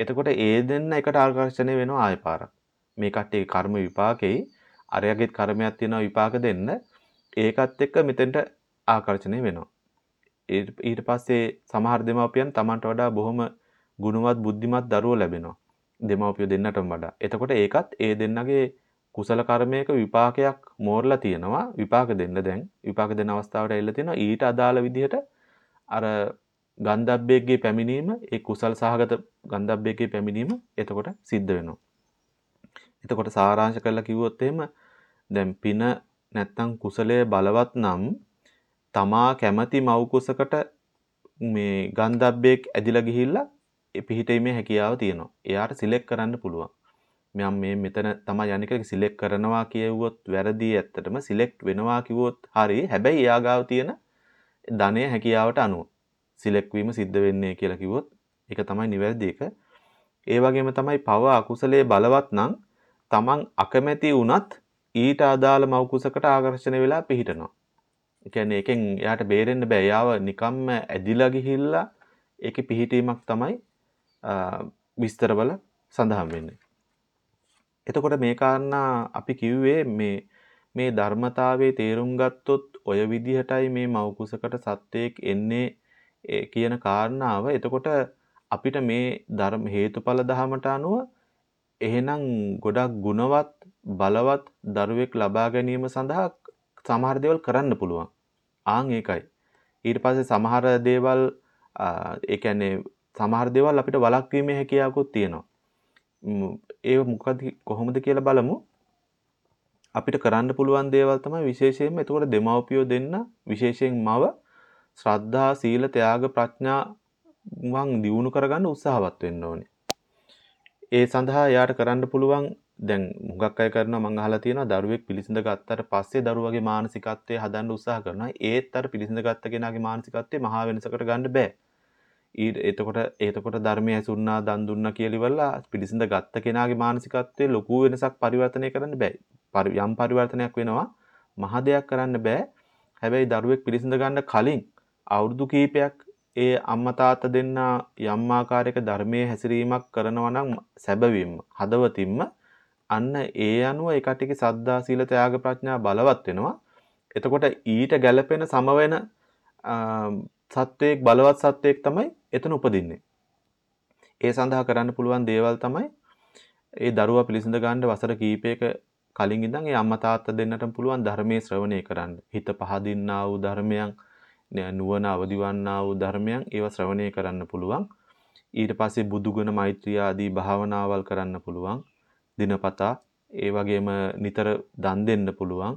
එතකොට ඒ දෙන්න එකට ආකර්ෂණය වෙනවා ආය පාරක්. මේ කට්ටියගේ කර්ම විපාකෙයි අරයගෙත් කර්මයක් තියෙනවා විපාක දෙන්න ඒකත් එක්ක මෙතෙන්ට ආකර්ෂණය වෙනවා. ඊට පස්සේ සමහර දෙමාපියන් Tamanට වඩා බොහොම ගුණවත් බුද්ධිමත් දරුවෝ ලැබෙනවා. දෙමාපියෝ දෙන්නටම වඩා. එතකොට ඒකත් ඒ දෙන්නගේ කුසල කර්මයක විපාකයක් මෝරලා තියෙනවා. විපාක දෙන්න දැන් විපාක දෙන අවස්ථාවට ඇවිල්ලා තියෙනවා. ඊට අදාළ විදිහට අර ගන්ධබ්බේගේ පැමිණීම ඒ කුසල් සහගත ගන්ධබ්බේගේ පැමිණීම එතකොට සිද්ධ වෙනවා. එතකොට සාරාංශ කරලා කිව්වොත් එහෙම දැන් පින නැත්තම් කුසලයේ බලවත් නම් තමා කැමති මව් කුසකට මේ ගන්ධබ්බේක් ඇදිලා ගිහිල්ලා පිහිටීමේ හැකියාව තියෙනවා. එයාට සිලෙක්ට් කරන්න පුළුවන්. මම මේ මෙතන තමයි යන්නේ කියලා සිලෙක්ට් කරනවා කියවුවොත් වැරදි ඇත්තටම සිලෙක්ට් වෙනවා කිව්වොත් හරි. හැබැයි එයා ගාව තියෙන ධනය හැකියාවට අනුව සිලෙක්ට් වීම සිද්ධ වෙන්නේ කියලා කිව්වොත් ඒක තමයි නිවැරදි එක. ඒ වගේම තමයි පව අකුසලයේ බලවත් නම් තමන් අකමැති වුණත් ඊට අදාළ මව් කුසකට ආකර්ෂණය වෙලා පිහිටනවා. ඒ කියන්නේ එකෙන් එයාට බේරෙන්න බෑ. යාව නිකම්ම ඇදිලා ගිහිල්ලා ඒකේ පිහිටීමක් තමයි විස්තරවල සඳහන් වෙන්නේ. එතකොට මේ කාරණා අපි කිව්වේ මේ මේ ධර්මතාවයේ තේරුම් ගත්තොත් ඔය විදිහටයි මේ මව් කුසකට සත්වයක් එන්නේ කියන කාරණාව. එතකොට අපිට මේ ධර්ම හේතුඵල ධහමට අනුව එහෙනම් ගොඩක් ගුණවත් බලවත් දරුවෙක් ලබා ගැනීම සඳහා සමහර දේවල් කරන්න පුළුවන්. ආන් ඒකයි. ඊට පස්සේ සමහර දේවල් ඒ කියන්නේ සමහර දේවල් අපිට වළක්වීමේ හැකියාවකුත් තියෙනවා. ඒ මොකද කොහොමද කියලා බලමු. අපිට කරන්න පුළුවන් දේවල් තමයි විශේෂයෙන්ම එතකොට දෙමව්පියෝ දෙන්න විශේෂයෙන් මව ශ්‍රද්ධා සීල ත්‍යාග ප්‍රඥා වන් දියුණු කරගන්න උත්සාහවත් වෙන්න ඕනේ. ඒ සඳහා යාට කරන්න පුළුවන් දැන් මුගක් අය කරනවා මං අහලා තියෙනවා දරුවෙක් පිළිසිඳ ගත්තට පස්සේ දරුවගේ මානසිකත්වය හදන්න උත්සාහ කරනවා. ඒත් අර පිළිසිඳ ගත්ත කෙනාගේ මානසිකත්වය මහා වෙනසකට ගන්න බෑ. ඊට එතකොට එතකොට ධර්මය ඇසුන්නා දන් දුන්නා කියලා ඉවරලා පිළිසිඳ ගත්ත කෙනාගේ මානසිකත්වයේ ලොකු වෙනසක් පරිවර්තනය කරන්න බෑ. යම් පරිවර්තනයක් වෙනවා. මහ දෙයක් කරන්න බෑ. හැබැයි දරුවෙක් පිළිසිඳ ගන්න කලින් අවුරුදු කීපයක් ඒ අම්මා තාත්තා දෙන්න යම් ආකාරයක ධර්මයේ හැසිරීමක් කරනවා නම් සැබවින්ම හදවතින්ම අන්න ඒ අනුව ඒ කටිගේ සද්දා සීල ත්‍යාග ප්‍රඥා බලවත් වෙනවා. එතකොට ඊට ගැළපෙන සම වෙන සත්වයක් බලවත් සත්වයක් තමයි එතන උපදින්නේ. ඒ සඳහා කරන්න පුළුවන් දේවල් තමයි ඒ දරුවා පිළිසිඳ ගන්න වසර කීපයක කලින් ඉඳන් ඒ අම්මා තාත්තා දෙන්නටම පුළුවන් ධර්මයේ ශ්‍රවණය කරන්න. හිත පහදින්නා වූ ධර්මයන් නුවණ අවදිවන්නා වූ ධර්මයන් ඒව ශ්‍රවණය කරන්න පුළුවන්. ඊට පස්සේ බුදුගුණ මෛත්‍රිය ආදී භාවනාවල් කරන්න පුළුවන්. දිනපතා ඒ වගේම නිතර දන් දෙන්න පුළුවන්.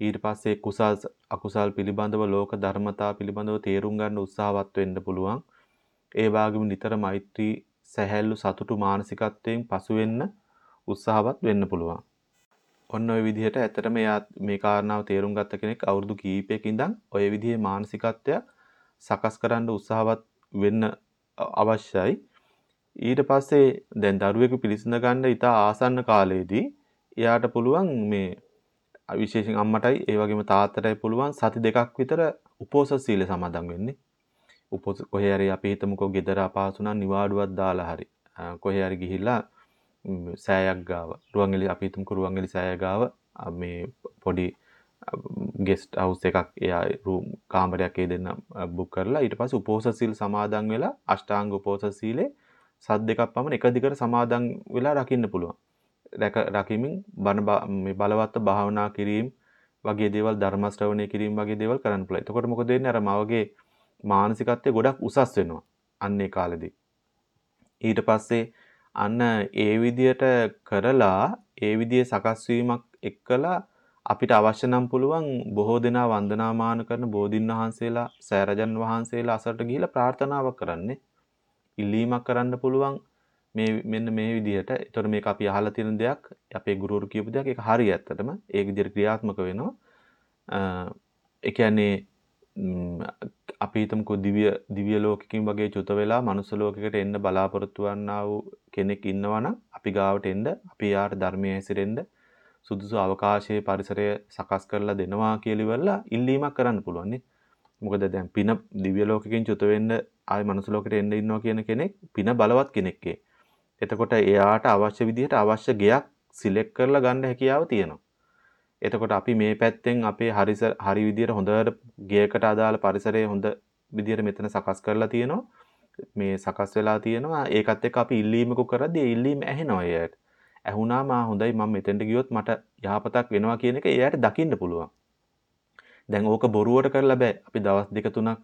ඊට පස්සේ කුසල් අකුසල් පිළිබඳව ලෝක ධර්මතා පිළිබඳව තේරුම් ගන්න උත්සාහවත් වෙන්න පුළුවන්. ඒ වගේම නිතර මෛත්‍රී සැහැල්ලු සතුටු මානසිකත්වයෙන් පසු වෙන්න උත්සාහවත් වෙන්න පුළුවන්. ඔන්න ඔය විදිහට ඇත්තටම එයා මේ කාරණාව තේරුම් ගත්ත කෙනෙක් අවුරුදු කීපයක ඉඳන් ඔය විදිහේ මානසිකත්වයක් සකස් කරන්න උත්සාහවත් වෙන්න අවශ්‍යයි. ඊට පස්සේ දැන් දරුවෙකු පිළිසඳ ගන්න ඉතා ආසන්න කාලයේදී එයාට පුළුවන් මේ විශේෂයෙන් අම්මටයි ඒ වගේම තාත්තටයි පුළුවන් සති දෙකක් විතර උපෝසථ සීල සමාදන් වෙන්නේ. උපෝසථ කොහේ හරි අපි හිතමුකෝ ගෙදර අපහසු නම් නිවාඩුවක් දාලා හරි කොහේ හරි ගිහිල්ලා සෑයක් ගාව රුවන්ගලි අපි හිතමුකෝ රුවන්ගලි සෑය ගාව මේ පොඩි ගෙස්ට් හවුස් එකක් එයා රූම් කාමරයක් ඒ දෙන්න බුක් කරලා ඊට පස්සේ උපෝසථ සීල් සමාදන් වෙලා අෂ්ටාංග උපෝසථ සීලේ සත් දෙකක් පමණ එක දිගට සමාදන් වෙලා රකින්න පුළුවන්. රැක රකිමින් බණ මේ බලවත් භාවනා කිරීම වගේ දේවල් ධර්ම ශ්‍රවණය කිරීම වගේ දේවල් කරන්න පුළුවන්. එතකොට මොකද වෙන්නේ අර මවගේ මානසිකත්වය ගොඩක් උසස් වෙනවා. අන්නේ කාලෙදී. ඊට පස්සේ අන්න ඒ විදියට කරලා ඒ විදිහේ සකස් වීමක් එක්කලා අපිට අවශ්‍ය නම් පුළුවන් බොහෝ දෙනා වන්දනාමාන කරන බෝධින් වහන්සේලා සෑරජන් වහන්සේලා අසරට ගිහිලා ප්‍රාර්ථනාවක් කරන්නේ. ඉල්ලීමක් කරන්න පුළුවන් මේ මෙන්න මේ විදිහට. ඒතර මේක අපි අහලා තියෙන දෙයක්, අපේ ගුරුවරු කියපු දෙයක්. ඒක හරි ඇත්තටම. ඒ විදිහට ක්‍රියාත්මක වෙනවා. ඒ කියන්නේ අපි හිතමුකෝ දිව්‍ය දිව්‍ය ලෝකකින් වගේ චුත වෙලා මනුස්ස ලෝකයකට එන්න බලාපොරොත්තු වන්නා වූ කෙනෙක් ඉන්නවා නම් අපි ගාවට එන්න අපි යාට ධර්මයේ හැසිරෙන්න සුදුසු අවකාශයේ පරිසරය සකස් කරලා දෙනවා කියලා ඉවරලා ඉල්ලීමක් කරන්න පුළුවන් නේ. මොකද දැන් පින දිව්‍ය ලෝකකින් චුත වෙන්න ආයි මනුස්ස ලෝකෙට එන්න ඉන්නවා කියන කෙනෙක් පින බලවත් කෙනෙක්ගේ. එතකොට එයාට අවශ්‍ය විදිහට අවශ්‍ය ගෙයක් සිලෙක්ට් කරලා ගන්න හැකියාව තියෙනවා. එතකොට අපි මේ පැත්තෙන් අපේ හරිස හරි විදියට හොඳට ගේකට අදාළ පරිසරය හොඳ විදියට මෙතන සකස් කරලා තියෙනවා. මේ සකස් වෙලා තියෙනවා. ඒකත් එක්ක අපි ඉල්ලීමක කරද්දී ඒ ඉල්ලීම ඇහෙනවා එයාට. ඇහුණා මා හොඳයි මම මෙතෙන්ට ගියොත් මට යහපතක් වෙනවා කියන එක එයාට දකින්න පුළුවන්. දැන් ඕක බොරුවට කරලා බෑ. අපි දවස් දෙක තුනක්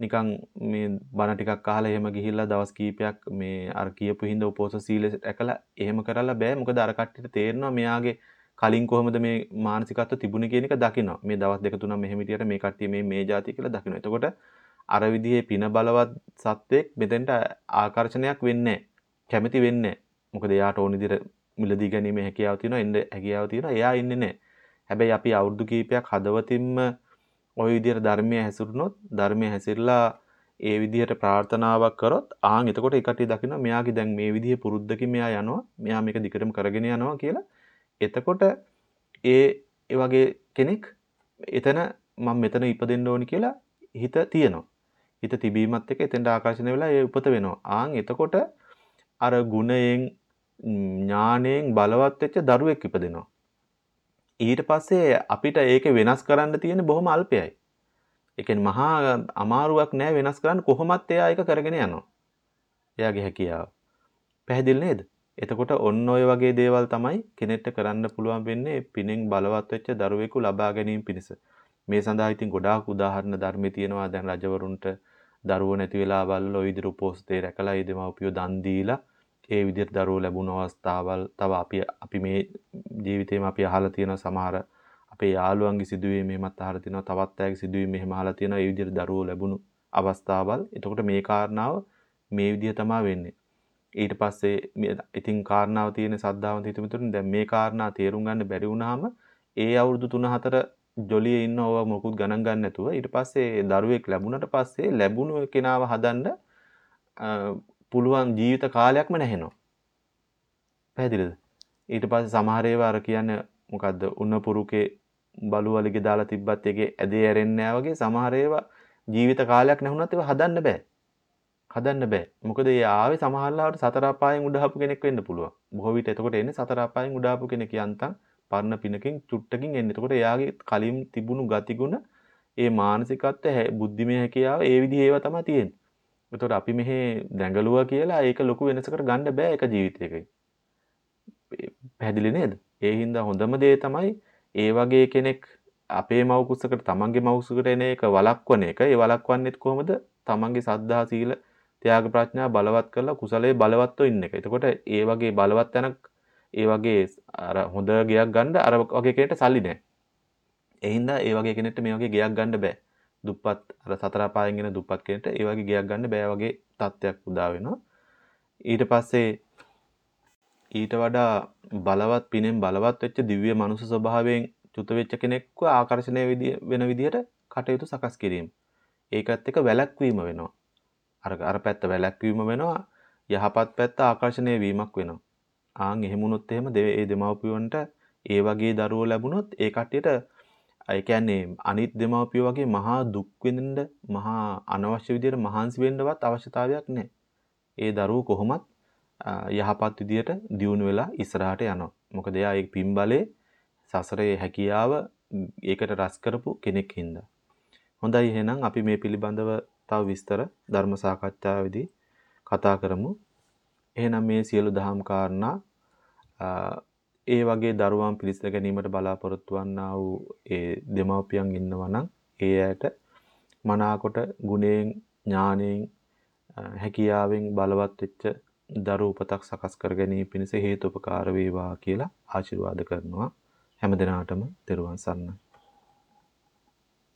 නිකන් මේ බණ ටිකක් අහලා එහෙම ගිහිල්ලා දවස් කීපයක් මේ අර කියපු හින්දා උපෝස සීලෙ ඇකලා එහෙම කරලා බෑ. මොකද අර කට්ටියට තේරෙනවා මෙයාගේ කලින් කොහොමද මේ මානසිකත්ව තිබුණේ කියන එක දකිනවා. මේ දවස් දෙක තුනක් මෙහෙම හිටියට මේ කට්ටිය මේ මේ જાතිය කියලා දකිනවා. එතකොට අර විදිහේ පින බලවත් සත්වෙක් මෙතෙන්ට ආකර්ෂණයක් වෙන්නේ කැමති වෙන්නේ මොකද එයාට ඕන විදිහට මිලදී ගැනීමේ හැකියාව තියෙනවා එන්න හැකියාව තියෙනවා එයා ඉන්නේ නැහැ. හැබැයි අපි අවුරුදු කීපයක් හදවතින්ම ওই විදිහට ධර්මයේ හැසිරුණොත් ධර්මයේ හැසිරලා ඒ විදිහට ප්‍රාර්ථනාවක් කරොත් ආන් එතකොට එකට දකින්න මෙයාගේ දැන් මේ විදිහේ පුරුද්දකින් මෙයා යනවා මෙයා මේක දිගටම කරගෙන යනවා කියලා එතකොට ඒ වගේ කෙනෙක් එතන මම මෙතන ඉපදෙන්න ඕනි කියලා හිත තියෙනවා. හිත තිබීමත් එක්ක එතෙන්ට ආකර්ෂණය වෙලා ඒ උපත වෙනවා. ආන් එතකොට අර ගුණයෙන් ඥාණයෙන් බලවත් වෙච්ච දරුවෙක් ඉපදෙනවා. ඊට පස්සේ අපිට ඒක වෙනස් කරන්න තියෙන බොහොම අල්පයයි. ඒ කියන්නේ මහා අමාරුවක් නෑ වෙනස් කරන්න කොහොමත් එයා ඒක කරගෙන යනවා. එයාගේ හැකියාව. පැහැදිලි නේද? එතකොට ඔන්න ඔය වගේ දේවල් තමයි කෙනෙක්ට කරන්න පුළුවන් වෙන්නේ පිනෙන් බලවත් වෙච්ච දරුවෙකු ලබා ගැනීම පිණිස. මේ සඳහා ඉතින් ගොඩාක් උදාහරණ ධර්මයේ තියෙනවා දැන් රජවරුන්ට දරුවෝ නැති වෙලා බලලා ওই විදිහට උපෝසතේ රැකලා ඒ දෙමව්පියෝ දන් දීලා ඒ විදිහට දරුවෝ ලැබුණ අවස්ථාවල් තව අපි අපි මේ ජීවිතේම අපි අහලා තියෙන සමහර අපේ යාළුවන්ගේ සිදුවීම් මෙහෙමත් අහලා තියෙනවා තවත් අයගේ සිදුවීම් මෙහෙම අහලා තියෙනවා. ඒ විදිහට දරුවෝ ලැබුණු අවස්ථාවල්. එතකොට මේ කාරණාව මේ විදිහ තමයි වෙන්නේ. ඊට පස්සේ ඉතින් කාරණාව තියෙන සද්ධාවන්ත හිතමිතුරුන්. දැන් මේ කාරණා තේරුම් ගන්න බැරි වුණාම ඒ අවුරුදු 3-4 ජොලියේ ඉන්න ඕවා මොකුත් ගණන් ගන්න නැතුව ඊට පස්සේ දරුවෙක් ලැබුණට පස්සේ ලැබුණු කෙනාව හදන්න පුළුවන් ජීවිත කාලයක්ම නැහෙනවා. පැහැදිලිද? ඊට පස්සේ සමහර ඒවා අර කියන්නේ මොකද්ද? උන්න පුරුකේ බලුවලිගේ දාලා තිබ්බත් ඒකේ ඇදේ ඇරෙන්නේ නැහැ වගේ සමහර ඒවා ජීවිත කාලයක් නැහුණත් ඒවා හදන්න බෑ. හදන්න බෑ. මොකද ඒ ආවේ සමහරවිට සතර අපායෙන් උඩහපු කෙනෙක් වෙන්න පුළුවන්. බොහෝ විට එතකොට එන්නේ සතර අපායෙන් උඩහපු කෙනෙක් යන්තම් පරණ පිනකින් චුට්ටකින් එන්නේ. එතකොට එයාගේ කලින් තිබුණු ගතිගුණ ඒ මානසිකත්වය බුද්ධිමය හැකියාව ඒ විදිහේ ඒවා තමයි තියෙන්නේ. එතකොට අපි මෙහි දැඟලුවා කියලා ඒක ලොකු වෙනසකට ගන්න බෑ එක ජීවිතයකින්. පැහැදිලි නේද? ඒ හින්දා හොඳම දේ තමයි ඒ වගේ කෙනෙක් අපේ මව් කුසකට තමන්ගේ මව් කුසකට එන එක වළක්වන එක. ඒ වළක්වන්නේත් කොහොමද? තමන්ගේ සද්ධා සීල ත්‍යාග ප්‍රඥා බලවත් කරලා කුසලයේ බලවත්ව ඉන්න එක. එතකොට ඒ වගේ බලවත් තැනක් ඒ වගේ අර හොඳ ගයක් ගන්න අර වගේ කෙනෙක්ට සල්ලි නැහැ. ඒ හින්දා ඒ වගේ කෙනෙක්ට මේ වගේ ගයක් ගන්න බෑ. දුප්පත් අර සතර පායෙන් එන දුප්පත් කෙනෙක්ට ඒ වගේ ගයක් ගන්න බෑ වගේ තත්ත්වයක් උදා වෙනවා. ඊට පස්සේ ඊට වඩා බලවත් පිනෙන් බලවත් වෙච්ච දිව්‍ය මනුස්ස ස්වභාවයෙන් චුත වෙච්ච කෙනෙක්ව ආකර්ෂණය වෙන විදිහට කටයුතු සකස් කිරීම. ඒකත් එක්ක වැළැක්වීම වෙනවා. අර අර පැත්ත වැළැක්වීම වෙනවා යහපත් පැත්ත ආකර්ෂණය වීමක් වෙනවා. ආන් එහෙම වුණොත් එහෙම ඒ දෙමව්පියන්ට ඒ වගේ දරුවෝ ලැබුණොත් ඒ කට්ටියට ඒ කියන්නේ අනිත් දෙමව්පියෝ වගේ මහා දුක් විඳින්න මහා අනවශ්‍ය විදියට මහන්සි වෙන්නවත් අවශ්‍යතාවයක් නැහැ. ඒ දරුවෝ කොහොමත් යහපත් විදියට දියුණු වෙලා ඉස්සරහට යනවා. මොකද එයා ඒ පින්බලේ සසරේ හැකියාව ඒකට රැස් කරපු කෙනෙක් හින්දා. හොඳයි එහෙනම් අපි මේ පිළිබඳව තව විස්තර ධර්ම සාකච්ඡාවේදී කතා කරමු. එහෙනම් මේ සියලු දහම් කාරණා ඒ වගේ දරුවන් පිළිසඳ ගැනීමට බලාපොරොත්තු වන්නා වූ ඒ දෙමව්පියන් ඉන්නවා නම් ඒ ඇයට මනාකොට ගුණයෙන් ඥාණයෙන් හැකියාවෙන් බලවත් වෙච්ච දරු උපතක් සකස් කර ගැනීම පිණිස හේතුපකාර වේවා කියලා ආශිර්වාද කරනවා හැම දිනාටම තෙරුවන් සරණයි.